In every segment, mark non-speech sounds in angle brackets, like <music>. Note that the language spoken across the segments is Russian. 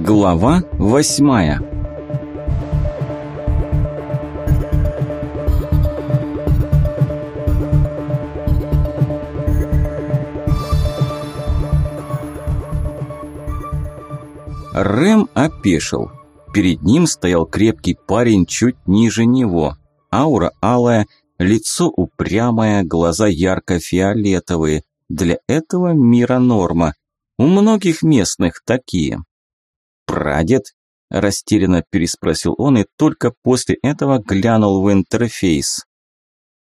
Глава восьмая Рэм опешил. Перед ним стоял крепкий парень чуть ниже него. Аура алая, лицо упрямое, глаза ярко-фиолетовые. Для этого мира норма. У многих местных такие. «Прадед?» – растерянно переспросил он и только после этого глянул в интерфейс.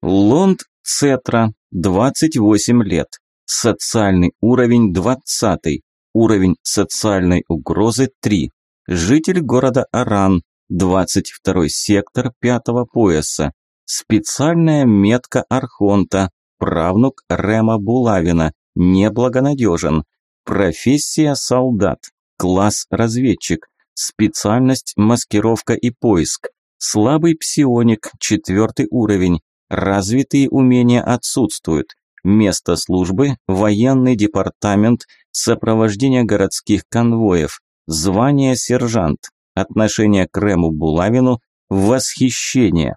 Лонд Цетра, 28 лет. Социальный уровень 20. Уровень социальной угрозы 3. Житель города Аран, 22 сектор 5 пояса. Специальная метка Архонта, правнук Рема Булавина, неблагонадежен. Профессия солдат. Класс разведчик. Специальность маскировка и поиск. Слабый псионик, четвертый уровень. Развитые умения отсутствуют. Место службы – военный департамент, сопровождение городских конвоев, звание сержант, отношение к Рему Булавину, восхищение.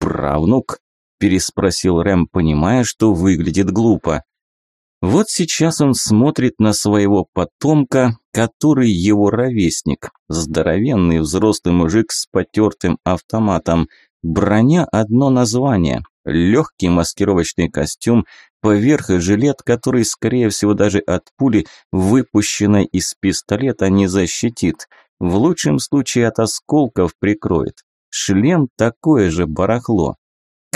«Правнук?» – переспросил Рэм, понимая, что выглядит глупо. Вот сейчас он смотрит на своего потомка, который его ровесник. Здоровенный взрослый мужик с потертым автоматом. Броня – одно название. Легкий маскировочный костюм, поверх жилет, который, скорее всего, даже от пули, выпущенной из пистолета, не защитит. В лучшем случае от осколков прикроет. Шлем – такое же барахло.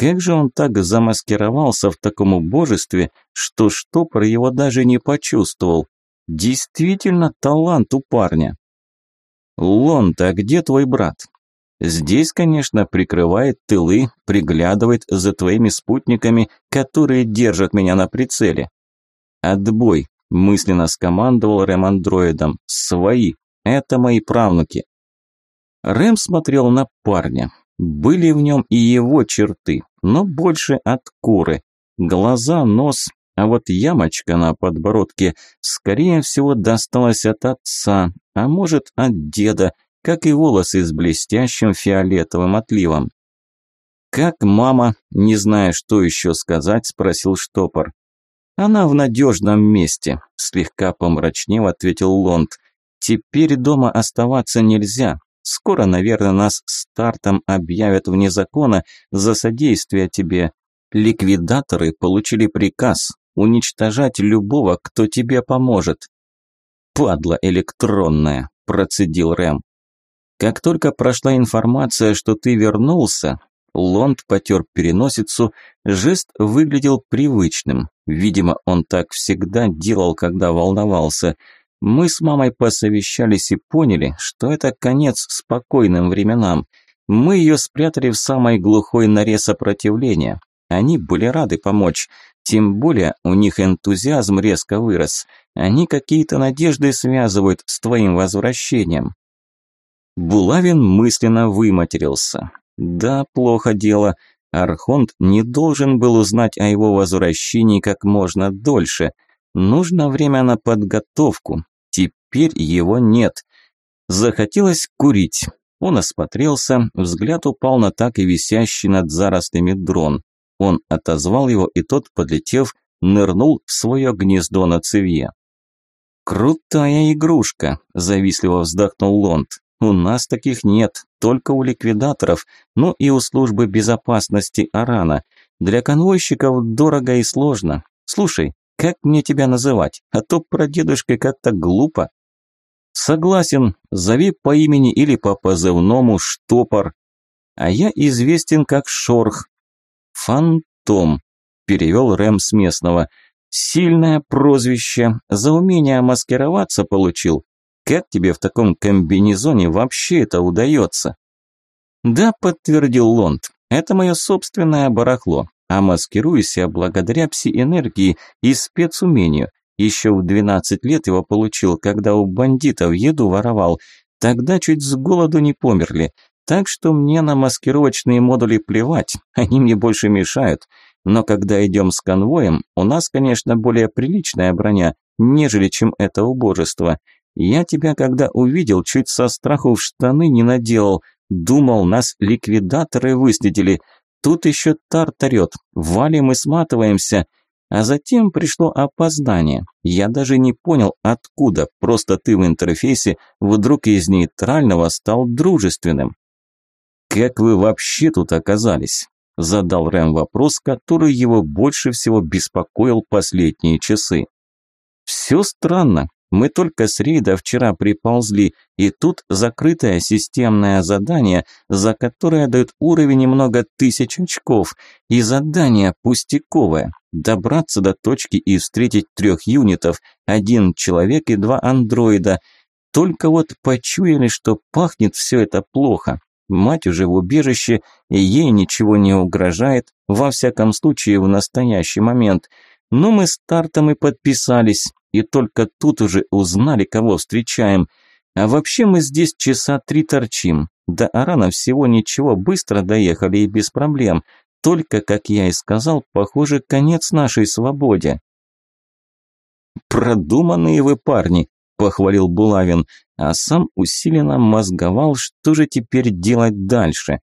Как же он так замаскировался в таком убожестве, что штопор его даже не почувствовал? Действительно талант у парня. «Лонд, а где твой брат?» «Здесь, конечно, прикрывает тылы, приглядывает за твоими спутниками, которые держат меня на прицеле». «Отбой», – мысленно скомандовал Рэм андроидом. «Свои. Это мои правнуки». Рэм смотрел на парня. Были в нем и его черты но больше от куры. Глаза, нос, а вот ямочка на подбородке, скорее всего, досталась от отца, а может, от деда, как и волосы с блестящим фиолетовым отливом. «Как мама?» – не зная, что еще сказать, спросил штопор. «Она в надежном месте», – слегка помрачнев ответил Лонд. «Теперь дома оставаться нельзя, Скоро, наверное, нас стартом объявят вне закона за содействие тебе. Ликвидаторы получили приказ уничтожать любого, кто тебе поможет. Падла электронная, процедил Рэм. Как только прошла информация, что ты вернулся, Лонд потер переносицу, жест выглядел привычным. Видимо, он так всегда делал, когда волновался – мы с мамой посовещались и поняли, что это конец спокойным временам. Мы ее спрятали в самой глухой норе сопротивления. Они были рады помочь. Тем более у них энтузиазм резко вырос. Они какие-то надежды связывают с твоим возвращением. Булавин мысленно выматерился. Да, плохо дело. Архонт не должен был узнать о его возвращении как можно дольше. Нужно время на подготовку, теперь его нет. Захотелось курить. Он осмотрелся, взгляд упал на так и висящий над зарослями дрон. Он отозвал его, и тот, подлетев, нырнул в свое гнездо на цевье. «Крутая игрушка», – завистливо вздохнул Лонд. «У нас таких нет, только у ликвидаторов, ну и у службы безопасности Арана. Для конвойщиков дорого и сложно. Слушай, как мне тебя называть? А то про прадедушка как-то глупо». Согласен, зови по имени или по позывному штопор. А я известен как Шорх. Фантом, перевел Рэм с местного. Сильное прозвище, за умение маскироваться получил. Как тебе в таком комбинезоне вообще это удается? Да, подтвердил Лонд, это мое собственное барахло, а маскируюсь я благодаря псиэнергии и спецумению. Еще в 12 лет его получил, когда у бандитов еду воровал. Тогда чуть с голоду не померли. Так что мне на маскировочные модули плевать, <laughs> они мне больше мешают. Но когда идем с конвоем, у нас, конечно, более приличная броня, нежели чем это убожество. Я тебя, когда увидел, чуть со страху в штаны не наделал. Думал, нас ликвидаторы выследили. Тут еще тар орёт. Валим и сматываемся. А затем пришло опоздание. Я даже не понял, откуда, просто ты в интерфейсе вдруг из нейтрального стал дружественным. «Как вы вообще тут оказались?» – задал Рэм вопрос, который его больше всего беспокоил последние часы. «Все странно. Мы только с рейда вчера приползли, и тут закрытое системное задание, за которое дают уровень немного тысяч очков. И задание пустяковое. Добраться до точки и встретить трех юнитов, один человек и два андроида. Только вот почуяли, что пахнет все это плохо. Мать уже в убежище, и ей ничего не угрожает, во всяком случае в настоящий момент. Но мы стартом и подписались и только тут уже узнали, кого встречаем. А вообще мы здесь часа три торчим. До Арана всего ничего, быстро доехали и без проблем. Только, как я и сказал, похоже, конец нашей свободе. «Продуманные вы парни», – похвалил Булавин, а сам усиленно мозговал, что же теперь делать дальше.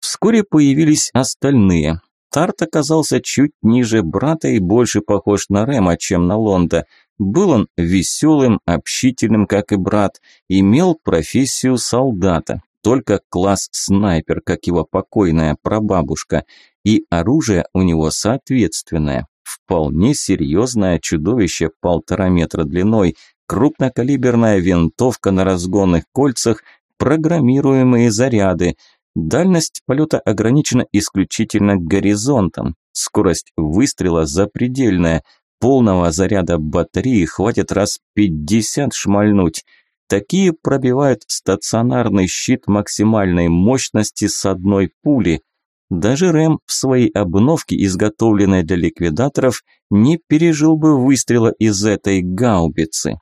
Вскоре появились остальные. Тарт оказался чуть ниже брата и больше похож на Рема, чем на Лонда. Был он веселым, общительным, как и брат, имел профессию солдата, только класс снайпер, как его покойная прабабушка, и оружие у него соответственное. Вполне серьезное чудовище полтора метра длиной, крупнокалиберная винтовка на разгонных кольцах, программируемые заряды – Дальность полета ограничена исключительно горизонтом. Скорость выстрела запредельная. Полного заряда батареи хватит раз 50 шмальнуть. Такие пробивают стационарный щит максимальной мощности с одной пули. Даже Рэм в своей обновке, изготовленной для ликвидаторов, не пережил бы выстрела из этой гаубицы.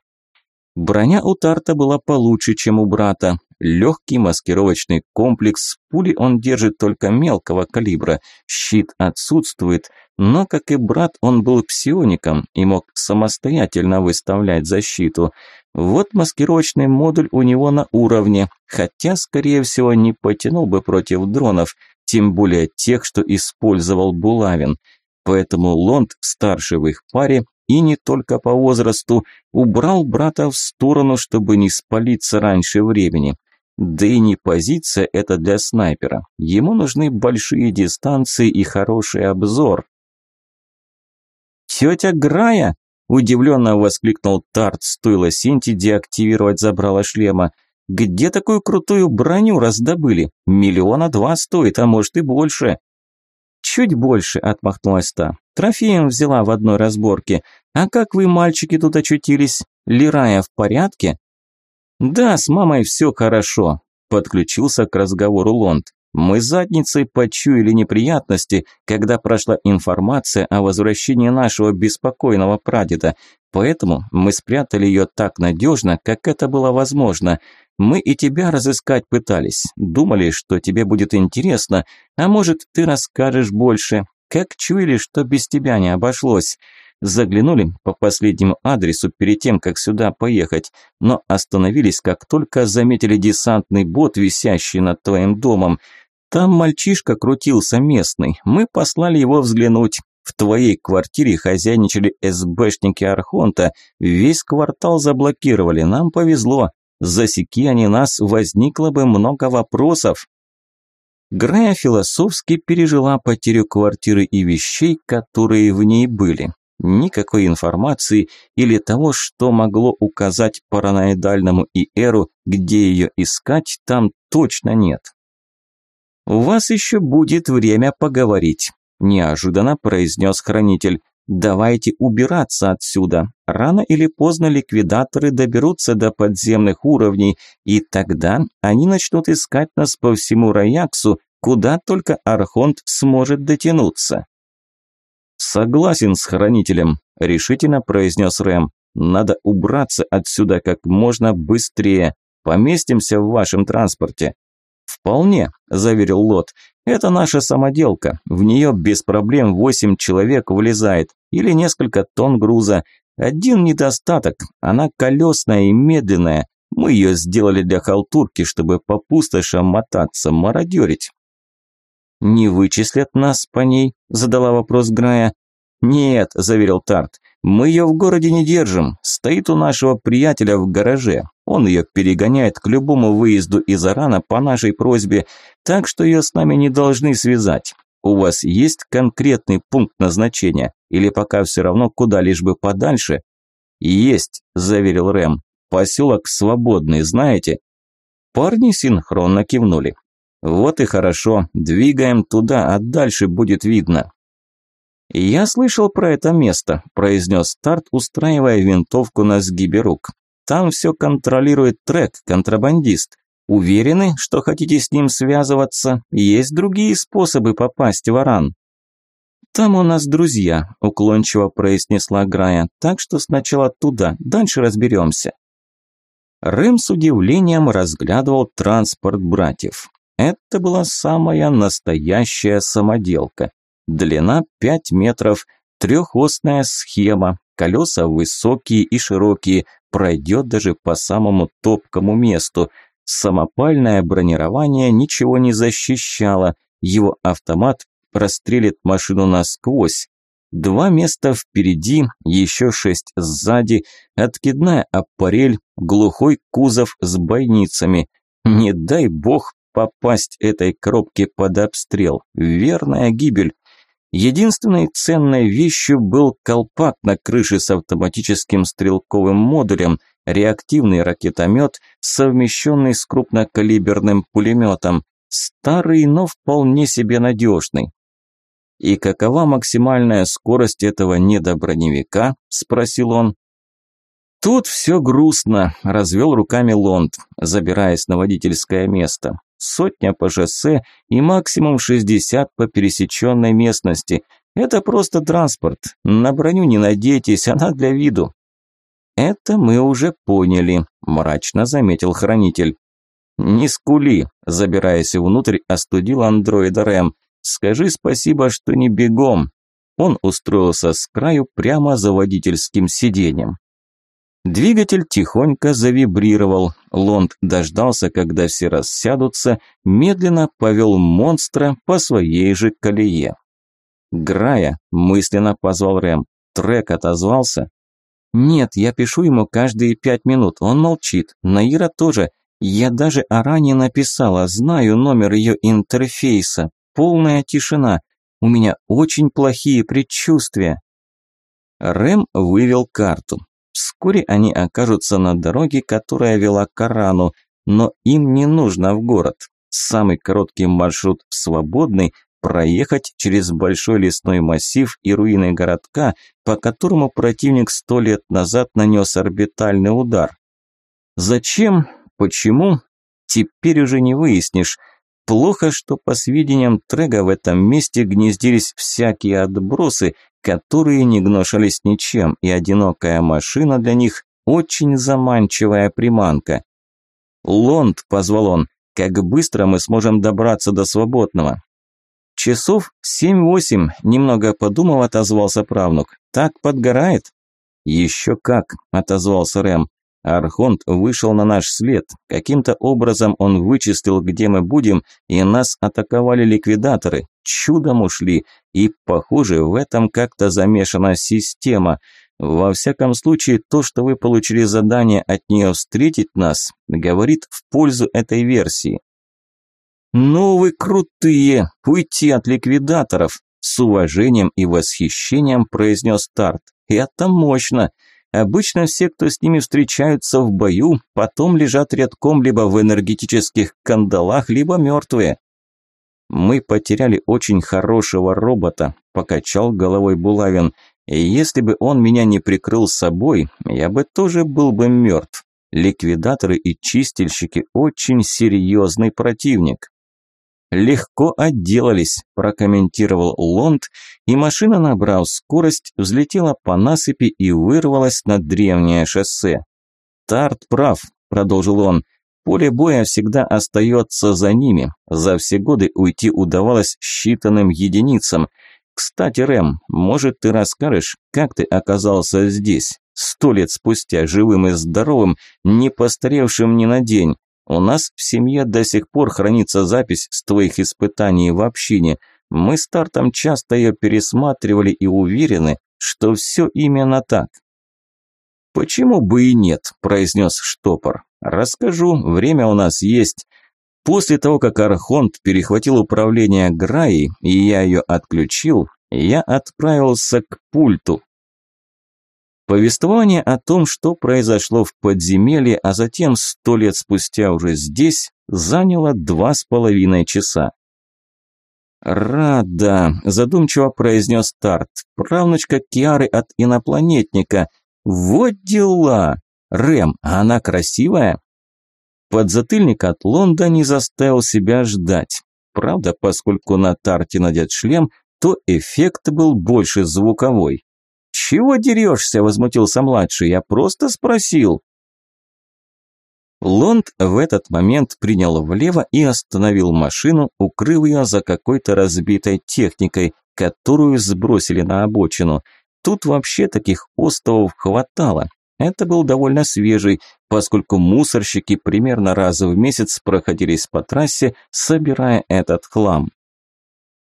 Броня у Тарта была получше, чем у брата. Легкий маскировочный комплекс, пули он держит только мелкого калибра, щит отсутствует, но, как и брат, он был псиоником и мог самостоятельно выставлять защиту. Вот маскировочный модуль у него на уровне, хотя, скорее всего, не потянул бы против дронов, тем более тех, что использовал Булавин. Поэтому Лонд, старше в их паре, и не только по возрасту, убрал брата в сторону, чтобы не спалиться раньше времени. Да и не позиция это для снайпера. Ему нужны большие дистанции и хороший обзор. «Тетя Грая!» – удивленно воскликнул Тарт, стоило Синти деактивировать забрало шлема. «Где такую крутую броню раздобыли? Миллиона два стоит, а может и больше!» «Чуть больше», – отмахнулась та. «Трофеем взяла в одной разборке. А как вы, мальчики, тут очутились? Лирая в порядке?» «Да, с мамой все хорошо», – подключился к разговору Лонд. «Мы задницей почуяли неприятности, когда прошла информация о возвращении нашего беспокойного прадеда, поэтому мы спрятали ее так надежно, как это было возможно. Мы и тебя разыскать пытались, думали, что тебе будет интересно, а может, ты расскажешь больше, как чуяли, что без тебя не обошлось». Заглянули по последнему адресу перед тем, как сюда поехать, но остановились, как только заметили десантный бот, висящий над твоим домом. Там мальчишка крутился местный, мы послали его взглянуть. В твоей квартире хозяйничали СБшники Архонта, весь квартал заблокировали, нам повезло. Засеки они нас, возникло бы много вопросов. Грая философски пережила потерю квартиры и вещей, которые в ней были. Никакой информации или того, что могло указать параноидальному Иэру, где ее искать, там точно нет. «У вас еще будет время поговорить», – неожиданно произнес хранитель. «Давайте убираться отсюда. Рано или поздно ликвидаторы доберутся до подземных уровней, и тогда они начнут искать нас по всему Раяксу, куда только Архонт сможет дотянуться». «Согласен с хранителем», – решительно произнес Рэм. «Надо убраться отсюда как можно быстрее. Поместимся в вашем транспорте». «Вполне», – заверил Лот. «Это наша самоделка. В нее без проблем восемь человек влезает. Или несколько тонн груза. Один недостаток. Она колесная и медленная. Мы ее сделали для халтурки, чтобы по пустошам мотаться, мародерить. «Не вычислят нас по ней?» – задала вопрос Грая. «Нет», – заверил Тарт, – «мы ее в городе не держим. Стоит у нашего приятеля в гараже. Он ее перегоняет к любому выезду из Арана по нашей просьбе, так что ее с нами не должны связать. У вас есть конкретный пункт назначения? Или пока все равно куда лишь бы подальше?» «Есть», – заверил Рэм. «Поселок свободный, знаете?» Парни синхронно кивнули. Вот и хорошо, двигаем туда, а дальше будет видно. Я слышал про это место, произнес старт, устраивая винтовку на сгибе рук. Там все контролирует трек, контрабандист. Уверены, что хотите с ним связываться? Есть другие способы попасть в Аран. Там у нас друзья, уклончиво произнесла Грая, так что сначала туда, дальше разберемся. Рым с удивлением разглядывал транспорт братьев. Это была самая настоящая самоделка. Длина 5 метров, трехосная схема, колеса высокие и широкие, пройдет даже по самому топкому месту. Самопальное бронирование ничего не защищало, его автомат прострелит машину насквозь. Два места впереди, еще шесть сзади, откидная аппарель, глухой кузов с бойницами. Не дай бог Попасть этой коробке под обстрел – верная гибель. Единственной ценной вещью был колпак на крыше с автоматическим стрелковым модулем, реактивный ракетомет, совмещенный с крупнокалиберным пулеметом. Старый, но вполне себе надежный. «И какова максимальная скорость этого недоброневика?» – спросил он. «Тут все грустно», – развел руками Лонд, забираясь на водительское место сотня по шоссе и максимум 60 по пересеченной местности. Это просто транспорт. На броню не надейтесь, <laughs> она для виду. Это мы уже поняли, мрачно заметил хранитель. Не скули, забираясь внутрь, остудил андроида Рэм. Скажи спасибо, что не бегом. Он устроился с краю прямо за водительским сиденьем. Двигатель тихонько завибрировал. Лонд дождался, когда все рассядутся, медленно повел монстра по своей же колее. «Грая», – мысленно позвал Рэм. Трек отозвался. «Нет, я пишу ему каждые пять минут. Он молчит. Наира тоже. Я даже о ране написала. Знаю номер ее интерфейса. Полная тишина. У меня очень плохие предчувствия». Рэм вывел карту. Вскоре они окажутся на дороге, которая вела к Корану, но им не нужно в город. Самый короткий маршрут свободный проехать через большой лесной массив и руины городка, по которому противник сто лет назад нанес орбитальный удар. Зачем? Почему? Теперь уже не выяснишь. Плохо, что по сведениям Трега в этом месте гнездились всякие отбросы, которые не гнушались ничем, и одинокая машина для них – очень заманчивая приманка. «Лонд», – позвал он, – «как быстро мы сможем добраться до свободного?» «Часов семь-восемь», – немного подумал, отозвался правнук. «Так подгорает?» «Еще как», – отозвался Рэм. Архонт вышел на наш след. Каким-то образом он вычислил, где мы будем, и нас атаковали ликвидаторы. Чудом ушли. И, похоже, в этом как-то замешана система. Во всяком случае, то, что вы получили задание от нее встретить нас, говорит в пользу этой версии. «Ну вы крутые! Уйти от ликвидаторов!» С уважением и восхищением произнес Тарт. «Это мощно!» Обычно все, кто с ними встречаются в бою, потом лежат рядком либо в энергетических кандалах, либо мертвые. «Мы потеряли очень хорошего робота», – покачал головой Булавин. «И если бы он меня не прикрыл собой, я бы тоже был бы мертв. Ликвидаторы и чистильщики – очень серьезный противник». «Легко отделались», – прокомментировал Лонд, и машина, набрав скорость, взлетела по насыпи и вырвалась на древнее шоссе. «Тарт прав», – продолжил он, – «поле боя всегда остается за ними. За все годы уйти удавалось считанным единицам. Кстати, Рэм, может, ты расскажешь, как ты оказался здесь, сто лет спустя, живым и здоровым, не постаревшим ни на день?» У нас в семье до сих пор хранится запись с твоих испытаний в общине. Мы с Тартом часто ее пересматривали и уверены, что все именно так. «Почему бы и нет?» – произнес Штопор. «Расскажу, время у нас есть». После того, как Архонт перехватил управление Граей, и я ее отключил, я отправился к пульту, Повествование о том, что произошло в подземелье, а затем сто лет спустя уже здесь, заняло два с половиной часа. «Рада», – задумчиво произнес Тарт, – «правнучка Киары от инопланетника. Вот дела! Рэм, она красивая?» Подзатыльник от Лонда не заставил себя ждать. Правда, поскольку на Тарте надет шлем, то эффект был больше звуковой. «Чего дерешься?» – возмутился младший. «Я просто спросил». Лонд в этот момент принял влево и остановил машину, укрыв ее за какой-то разбитой техникой, которую сбросили на обочину. Тут вообще таких остовов хватало. Это был довольно свежий, поскольку мусорщики примерно раз в месяц проходились по трассе, собирая этот хлам.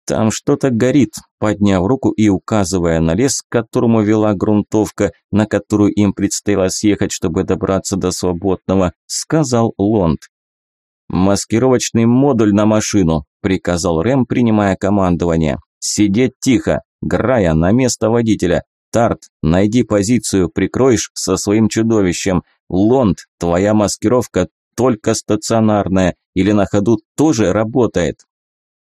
«Там что-то горит», – подняв руку и указывая на лес, к которому вела грунтовка, на которую им предстояло съехать, чтобы добраться до свободного, сказал Лонд. «Маскировочный модуль на машину», – приказал Рэм, принимая командование. «Сидеть тихо. Грая на место водителя. Тарт, найди позицию, прикроешь со своим чудовищем. Лонд, твоя маскировка только стационарная или на ходу тоже работает.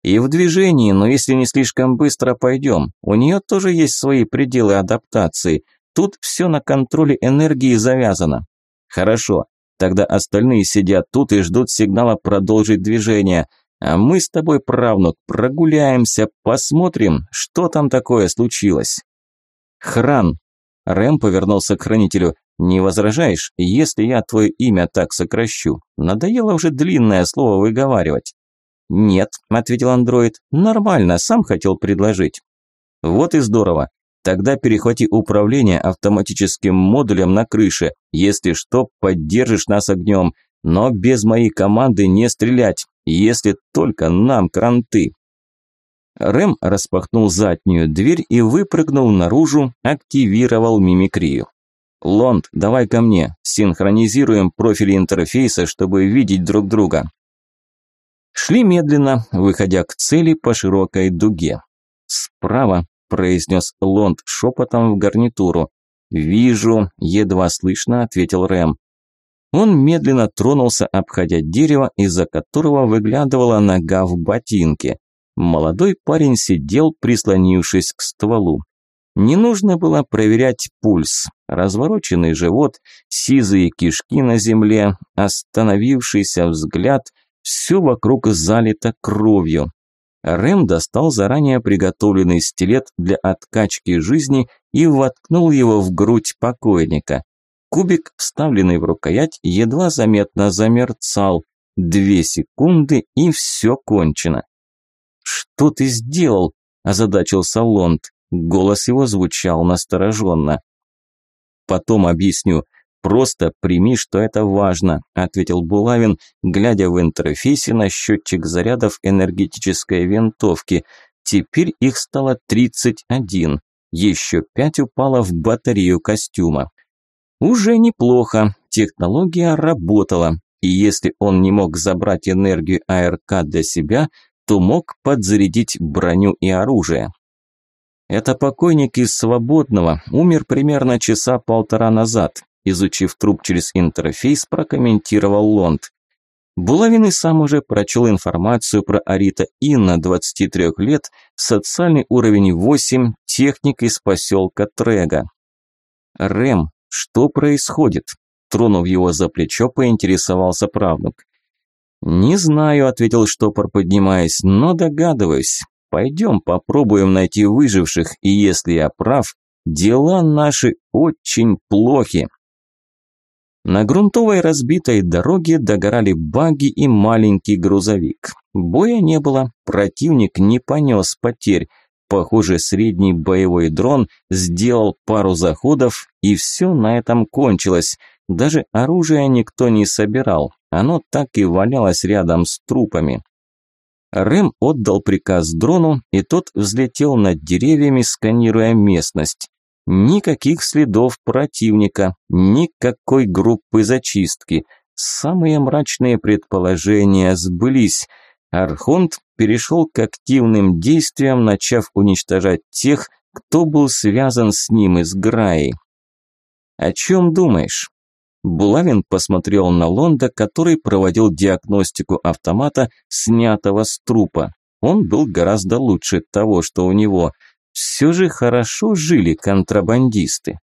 И в движении, но если не слишком быстро пойдем, у нее тоже есть свои пределы адаптации. Тут все на контроле энергии завязано. Хорошо, тогда остальные сидят тут и ждут сигнала продолжить движение. А мы с тобой, правнук, прогуляемся, посмотрим, что там такое случилось. Хран. Рэм повернулся к хранителю. Не возражаешь, если я твое имя так сокращу? Надоело уже длинное слово выговаривать. «Нет», – ответил андроид, – «нормально, сам хотел предложить». «Вот и здорово. Тогда перехвати управление автоматическим модулем на крыше. Если что, поддержишь нас огнем. Но без моей команды не стрелять, если только нам кранты». Рэм распахнул заднюю дверь и выпрыгнул наружу, активировал мимикрию. «Лонд, давай ко мне. Синхронизируем профили интерфейса, чтобы видеть друг друга. Шли медленно, выходя к цели по широкой дуге. «Справа», – произнес Лонд шепотом в гарнитуру. «Вижу», – едва слышно ответил Рэм. Он медленно тронулся, обходя дерево, из-за которого выглядывала нога в ботинке. Молодой парень сидел, прислонившись к стволу. Не нужно было проверять пульс. Развороченный живот, сизые кишки на земле, остановившийся взгляд – все вокруг залито кровью. Рэм достал заранее приготовленный стилет для откачки жизни и воткнул его в грудь покойника. Кубик, вставленный в рукоять, едва заметно замерцал. Две секунды и все кончено. «Что ты сделал?» – озадачился Лонд. Голос его звучал настороженно. «Потом объясню. «Просто прими, что это важно», – ответил Булавин, глядя в интерфейсе на счетчик зарядов энергетической винтовки. Теперь их стало 31. Еще пять упало в батарею костюма. Уже неплохо, технология работала. И если он не мог забрать энергию АРК для себя, то мог подзарядить броню и оружие. Это покойник из Свободного, умер примерно часа полтора назад изучив труп через интерфейс, прокомментировал Лонд. Булавин и сам уже прочел информацию про Арита Инна, 23 лет, социальный уровень 8, техник из поселка Трега. «Рэм, что происходит?» Тронув его за плечо, поинтересовался правнук. «Не знаю», – ответил штопор, поднимаясь, – «но догадываюсь. Пойдем попробуем найти выживших, и если я прав, дела наши очень плохи». На грунтовой разбитой дороге догорали баги и маленький грузовик. Боя не было, противник не понес потерь. Похоже, средний боевой дрон сделал пару заходов, и все на этом кончилось. Даже оружие никто не собирал, оно так и валялось рядом с трупами. Рэм отдал приказ дрону, и тот взлетел над деревьями, сканируя местность. Никаких следов противника, никакой группы зачистки. Самые мрачные предположения сбылись. Архонт перешел к активным действиям, начав уничтожать тех, кто был связан с ним из Граи. «О чем думаешь?» Булавин посмотрел на Лонда, который проводил диагностику автомата, снятого с трупа. Он был гораздо лучше того, что у него – все же хорошо жили контрабандисты.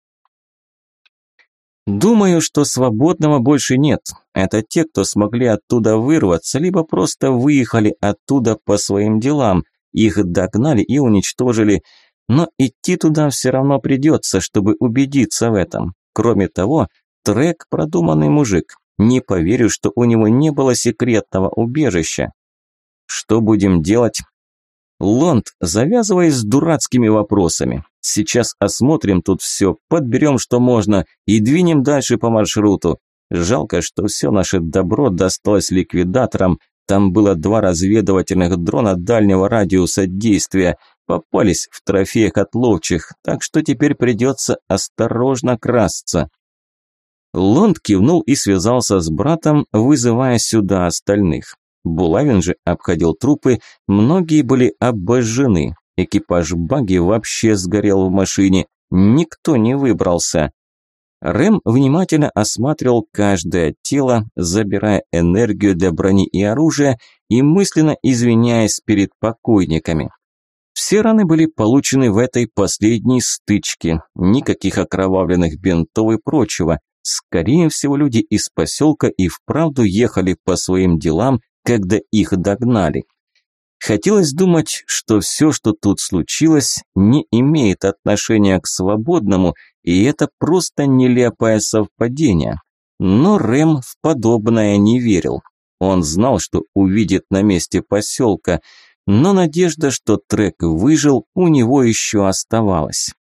Думаю, что свободного больше нет. Это те, кто смогли оттуда вырваться, либо просто выехали оттуда по своим делам. Их догнали и уничтожили. Но идти туда все равно придется, чтобы убедиться в этом. Кроме того, Трек – продуманный мужик. Не поверю, что у него не было секретного убежища. Что будем делать? Лонд, завязываясь с дурацкими вопросами. Сейчас осмотрим тут все, подберем, что можно, и двинем дальше по маршруту. Жалко, что все наше добро досталось ликвидаторам. Там было два разведывательных дрона дальнего радиуса действия. Попались в трофеях от ловчих, так что теперь придется осторожно красться. Лонд кивнул и связался с братом, вызывая сюда остальных. Булавин же обходил трупы, многие были обожжены. Экипаж баги вообще сгорел в машине, никто не выбрался. Рэм внимательно осматривал каждое тело, забирая энергию для брони и оружия и мысленно извиняясь перед покойниками. Все раны были получены в этой последней стычке, никаких окровавленных бинтов и прочего. Скорее всего, люди из поселка и вправду ехали по своим делам когда их догнали. Хотелось думать, что все, что тут случилось, не имеет отношения к свободному, и это просто нелепое совпадение. Но Рэм в подобное не верил. Он знал, что увидит на месте поселка, но надежда, что трек выжил, у него еще оставалась.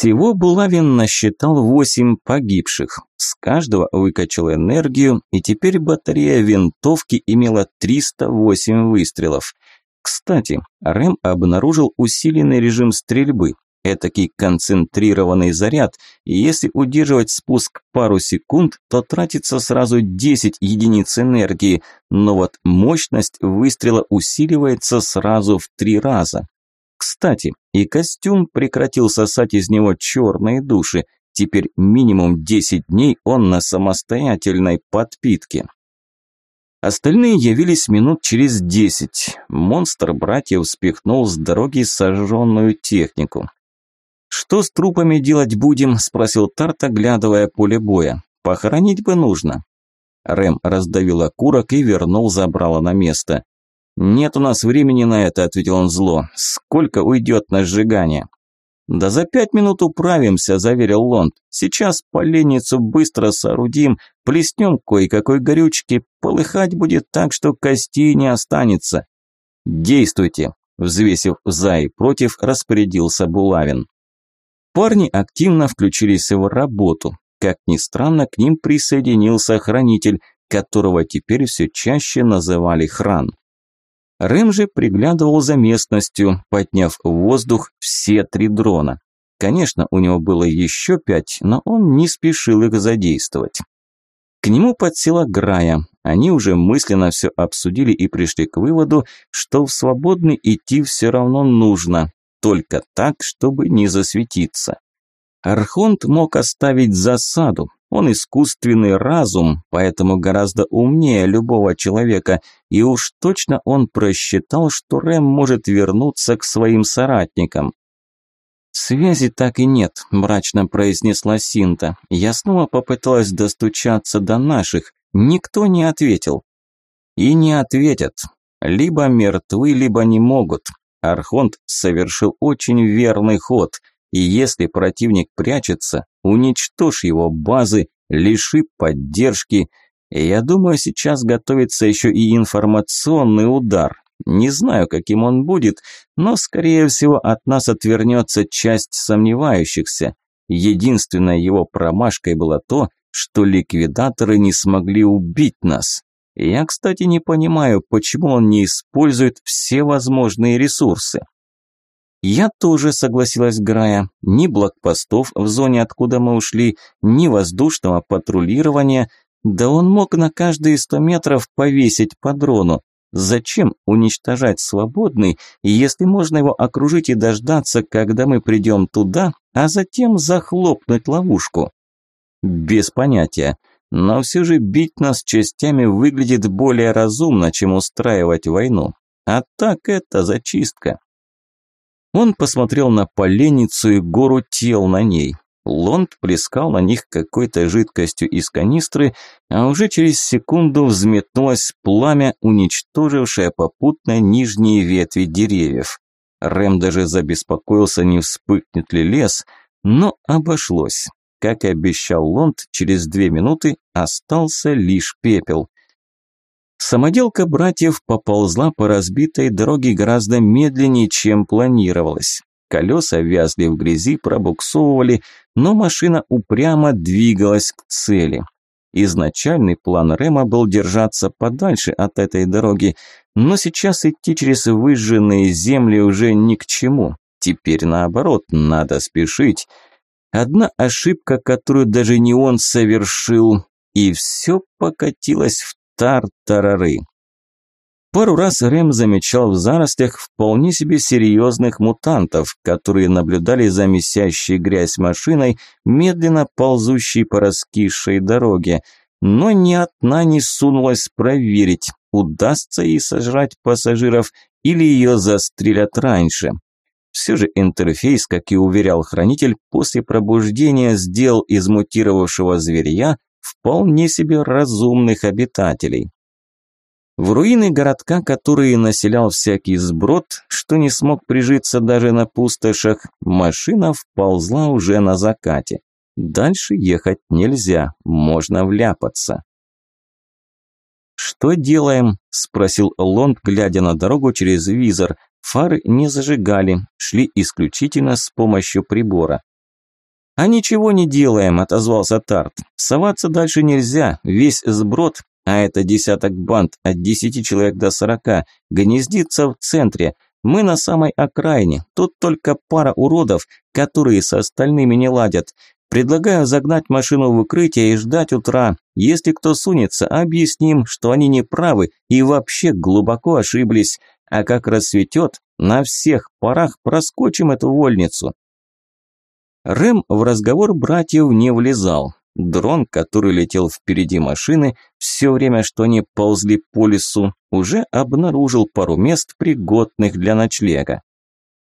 Всего Булавин насчитал восемь погибших. С каждого выкачал энергию, и теперь батарея винтовки имела 308 выстрелов. Кстати, Рэм обнаружил усиленный режим стрельбы, этакий концентрированный заряд, и если удерживать спуск пару секунд, то тратится сразу 10 единиц энергии, но вот мощность выстрела усиливается сразу в три раза. Кстати, и костюм прекратил сосать из него черные души. Теперь минимум 10 дней он на самостоятельной подпитке. Остальные явились минут через 10. Монстр братьев спихнул с дороги сожженную технику. «Что с трупами делать будем?» – спросил Тарт, оглядывая поле боя. «Похоронить бы нужно». Рэм раздавил окурок и вернул забрало на место. «Нет у нас времени на это», – ответил он зло. «Сколько уйдет на сжигание?» «Да за пять минут управимся», – заверил Лонд. «Сейчас поленницу быстро соорудим, плеснем кое-какой горючки, полыхать будет так, что костей не останется». «Действуйте», – взвесив за и против, распорядился Булавин. Парни активно включились в работу. Как ни странно, к ним присоединился хранитель, которого теперь все чаще называли хран. Рым же приглядывал за местностью, подняв в воздух все три дрона. Конечно, у него было еще пять, но он не спешил их задействовать. К нему подсела Грая. Они уже мысленно все обсудили и пришли к выводу, что в свободный идти все равно нужно, только так, чтобы не засветиться. Архонт мог оставить засаду, он искусственный разум, поэтому гораздо умнее любого человека, и уж точно он просчитал, что Рэм может вернуться к своим соратникам. «Связи так и нет», – мрачно произнесла Синта. «Я снова попыталась достучаться до наших. Никто не ответил». «И не ответят. Либо мертвы, либо не могут. Архонт совершил очень верный ход. И если противник прячется, уничтожь его базы, лиши поддержки. Я думаю, сейчас готовится еще и информационный удар. Не знаю, каким он будет, но, скорее всего, от нас отвернется часть сомневающихся. Единственной его промашкой было то, что ликвидаторы не смогли убить нас. Я, кстати, не понимаю, почему он не использует все возможные ресурсы. Я тоже согласилась Грая. Ни блокпостов в зоне, откуда мы ушли, ни воздушного патрулирования. Да он мог на каждые сто метров повесить по дрону. Зачем уничтожать свободный, если можно его окружить и дождаться, когда мы придем туда, а затем захлопнуть ловушку? Без понятия. Но все же бить нас частями выглядит более разумно, чем устраивать войну. А так это зачистка. Он посмотрел на поленницу и гору тел на ней. Лонд плескал на них какой-то жидкостью из канистры, а уже через секунду взметнулось пламя, уничтожившее попутно нижние ветви деревьев. Рэм даже забеспокоился, не вспыхнет ли лес, но обошлось. Как и обещал Лонд, через две минуты остался лишь пепел – Самоделка братьев поползла по разбитой дороге гораздо медленнее, чем планировалось. Колеса вязли в грязи, пробуксовывали, но машина упрямо двигалась к цели. Изначальный план Рема был держаться подальше от этой дороги, но сейчас идти через выжженные земли уже ни к чему. Теперь наоборот, надо спешить. Одна ошибка, которую даже не он совершил, и все покатилось в Тар-тарары. Пару раз Рэм замечал в зарослях вполне себе серьезных мутантов, которые наблюдали за месящей грязь машиной, медленно ползущей по раскисшей дороге. Но ни одна не сунулась проверить, удастся ей сожрать пассажиров или ее застрелят раньше. Все же интерфейс, как и уверял хранитель, после пробуждения сделал из мутировавшего зверя вполне себе разумных обитателей. В руины городка, который населял всякий сброд, что не смог прижиться даже на пустошах, машина вползла уже на закате. Дальше ехать нельзя, можно вляпаться. «Что делаем?» – спросил Лонд, глядя на дорогу через визор. Фары не зажигали, шли исключительно с помощью прибора. «А ничего не делаем», – отозвался Тарт. «Соваться дальше нельзя, весь сброд, а это десяток банд от десяти человек до сорока, гнездится в центре. Мы на самой окраине, тут только пара уродов, которые с остальными не ладят. Предлагаю загнать машину в укрытие и ждать утра. Если кто сунется, объясним, что они не правы и вообще глубоко ошиблись. А как рассветет, на всех парах проскочим эту вольницу». Рэм в разговор братьев не влезал. Дрон, который летел впереди машины, все время, что они ползли по лесу, уже обнаружил пару мест, пригодных для ночлега.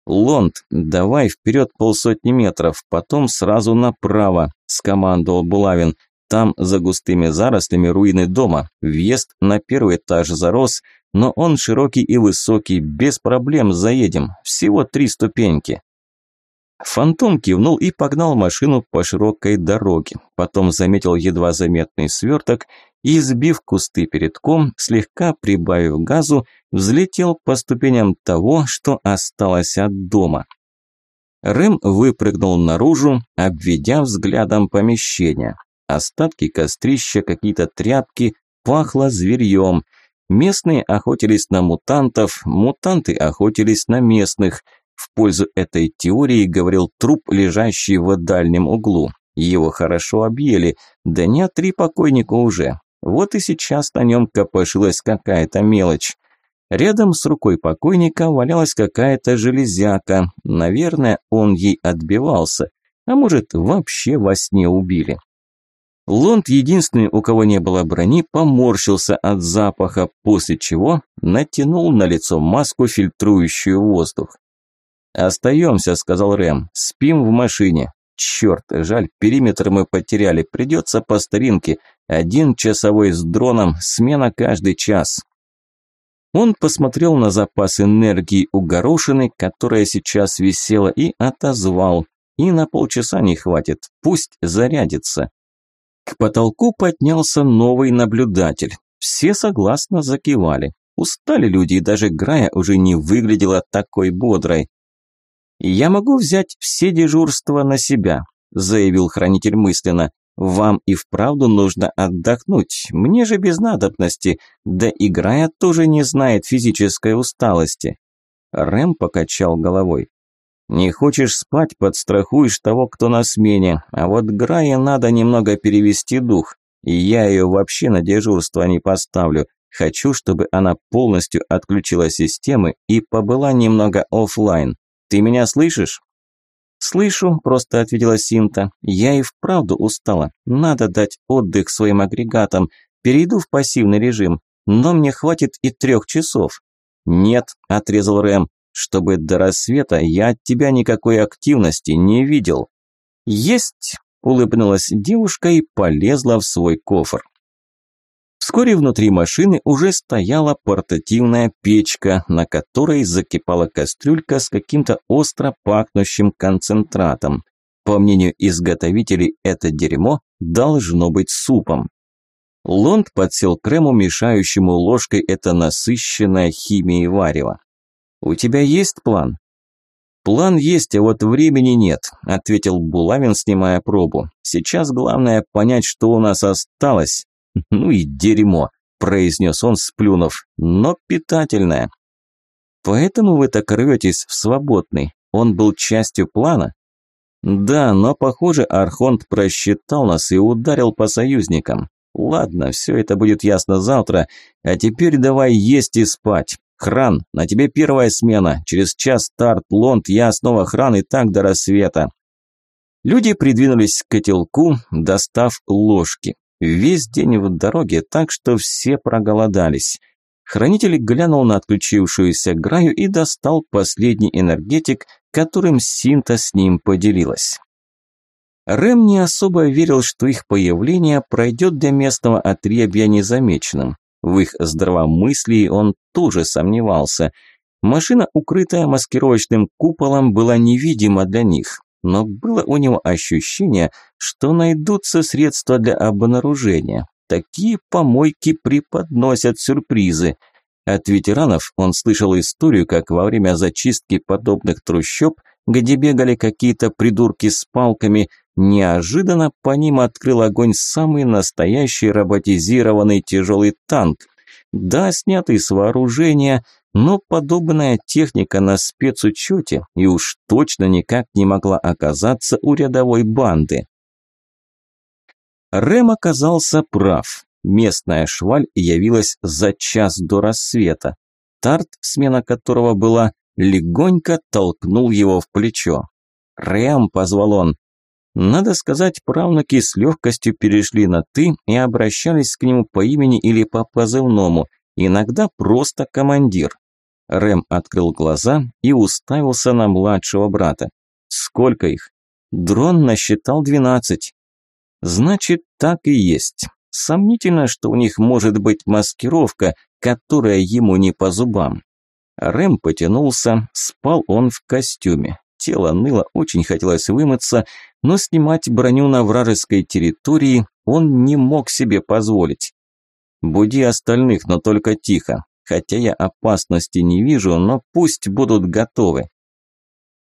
«Лонд, давай вперед полсотни метров, потом сразу направо», – скомандовал Булавин. «Там за густыми зарослями руины дома. Въезд на первый этаж зарос, но он широкий и высокий, без проблем заедем. Всего три ступеньки». Фантом кивнул и погнал машину по широкой дороге. Потом заметил едва заметный сверток и, избив кусты передком, слегка прибавив газу, взлетел по ступеням того, что осталось от дома. Рэм выпрыгнул наружу, обведя взглядом помещение. Остатки кострища, какие-то тряпки, пахло зверьем. Местные охотились на мутантов, мутанты охотились на местных – в пользу этой теории говорил труп, лежащий в дальнем углу. Его хорошо объели, дня три покойника уже. Вот и сейчас на нем копошилась какая-то мелочь. Рядом с рукой покойника валялась какая-то железяка. Наверное, он ей отбивался. А может, вообще во сне убили. Лонд, единственный, у кого не было брони, поморщился от запаха, после чего натянул на лицо маску, фильтрующую воздух. «Остаемся», – сказал Рэм. «Спим в машине». «Черт, жаль, периметр мы потеряли. Придется по старинке. Один часовой с дроном, смена каждый час». Он посмотрел на запас энергии у горошины, которая сейчас висела, и отозвал. И на полчаса не хватит, пусть зарядится. К потолку поднялся новый наблюдатель. Все согласно закивали. Устали люди, и даже Грая уже не выглядела такой бодрой. «Я могу взять все дежурства на себя», – заявил хранитель мысленно. «Вам и вправду нужно отдохнуть, мне же без надобности, да игра тоже не знает физической усталости». Рэм покачал головой. «Не хочешь спать, подстрахуешь того, кто на смене, а вот Грае надо немного перевести дух, и я ее вообще на дежурство не поставлю». Хочу, чтобы она полностью отключила системы и побыла немного офлайн. Ты меня слышишь?» «Слышу», – просто ответила Синта. «Я и вправду устала. Надо дать отдых своим агрегатам. Перейду в пассивный режим. Но мне хватит и трех часов». «Нет», – отрезал Рэм, – «чтобы до рассвета я от тебя никакой активности не видел». «Есть», – улыбнулась девушка и полезла в свой кофр. Вскоре внутри машины уже стояла портативная печка, на которой закипала кастрюлька с каким-то остро пахнущим концентратом. По мнению изготовителей, это дерьмо должно быть супом. Лонд подсел Крему, мешающему ложкой это насыщенное химией варево. «У тебя есть план?» «План есть, а вот времени нет», – ответил Булавин, снимая пробу. «Сейчас главное понять, что у нас осталось, <laughs> «Ну и дерьмо», – произнес он, сплюнув, – «но питательное». «Поэтому вы так рветесь в свободный? Он был частью плана?» «Да, но, похоже, Архонт просчитал нас и ударил по союзникам. Ладно, все это будет ясно завтра, а теперь давай есть и спать. Хран, на тебе первая смена, через час старт, лонд, я снова хран и так до рассвета». Люди придвинулись к котелку, достав ложки. Весь день в дороге, так что все проголодались. Хранитель глянул на отключившуюся Граю и достал последний энергетик, которым Синта с ним поделилась. Рэм не особо верил, что их появление пройдет для местного отребья незамеченным. В их здравомыслии он тоже сомневался. Машина, укрытая маскировочным куполом, была невидима для них но было у него ощущение, что найдутся средства для обнаружения. Такие помойки преподносят сюрпризы. От ветеранов он слышал историю, как во время зачистки подобных трущоб, где бегали какие-то придурки с палками, неожиданно по ним открыл огонь самый настоящий роботизированный тяжелый танк. Да, снятый с вооружения – но подобная техника на спецучете и уж точно никак не могла оказаться у рядовой банды. Рэм оказался прав. Местная шваль явилась за час до рассвета. Тарт, смена которого была, легонько толкнул его в плечо. «Рэм!» – позвал он. Надо сказать, правнуки с легкостью перешли на «ты» и обращались к нему по имени или по позывному – иногда просто командир. Рэм открыл глаза и уставился на младшего брата. Сколько их? Дрон насчитал двенадцать. Значит, так и есть. Сомнительно, что у них может быть маскировка, которая ему не по зубам. Рэм потянулся, спал он в костюме. Тело ныло, очень хотелось вымыться, но снимать броню на вражеской территории он не мог себе позволить. Буди остальных, но только тихо. Хотя я опасности не вижу, но пусть будут готовы.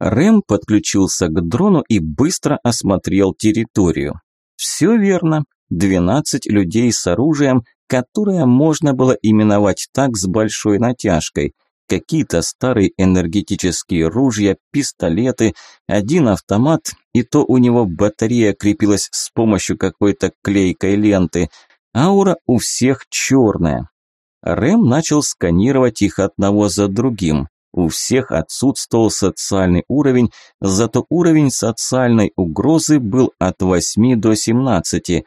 Рэм подключился к дрону и быстро осмотрел территорию. Все верно. 12 людей с оружием, которое можно было именовать так с большой натяжкой. Какие-то старые энергетические ружья, пистолеты, один автомат, и то у него батарея крепилась с помощью какой-то клейкой ленты – Аура у всех черная. Рэм начал сканировать их одного за другим. У всех отсутствовал социальный уровень, зато уровень социальной угрозы был от 8 до 17.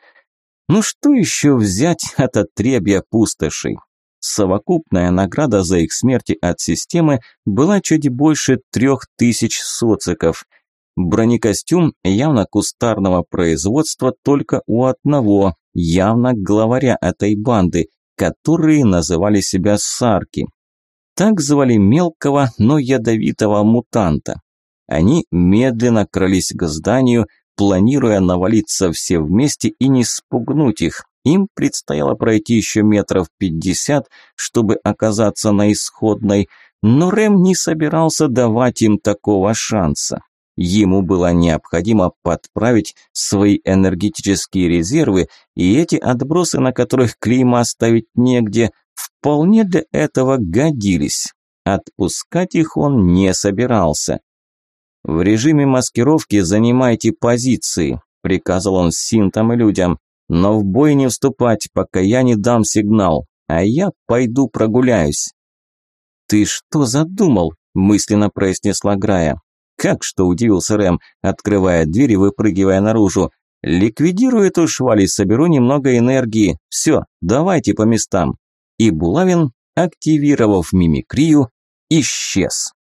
Ну что еще взять от отребья пустошей? Совокупная награда за их смерти от системы была чуть больше 3000 социков. Бронекостюм явно кустарного производства только у одного, явно главаря этой банды, которые называли себя сарки. Так звали мелкого, но ядовитого мутанта. Они медленно крались к зданию, планируя навалиться все вместе и не спугнуть их. Им предстояло пройти еще метров пятьдесят, чтобы оказаться на исходной, но Рэм не собирался давать им такого шанса. Ему было необходимо подправить свои энергетические резервы, и эти отбросы, на которых клейма оставить негде, вполне для этого годились. Отпускать их он не собирался. «В режиме маскировки занимайте позиции», – приказал он синтам и людям. «Но в бой не вступать, пока я не дам сигнал, а я пойду прогуляюсь». «Ты что задумал?» – мысленно произнесла Грая. Как что, удивился Рэм, открывая дверь и выпрыгивая наружу. Ликвидирую эту шваль и соберу немного энергии. Все, давайте по местам. И Булавин, активировав мимикрию, исчез.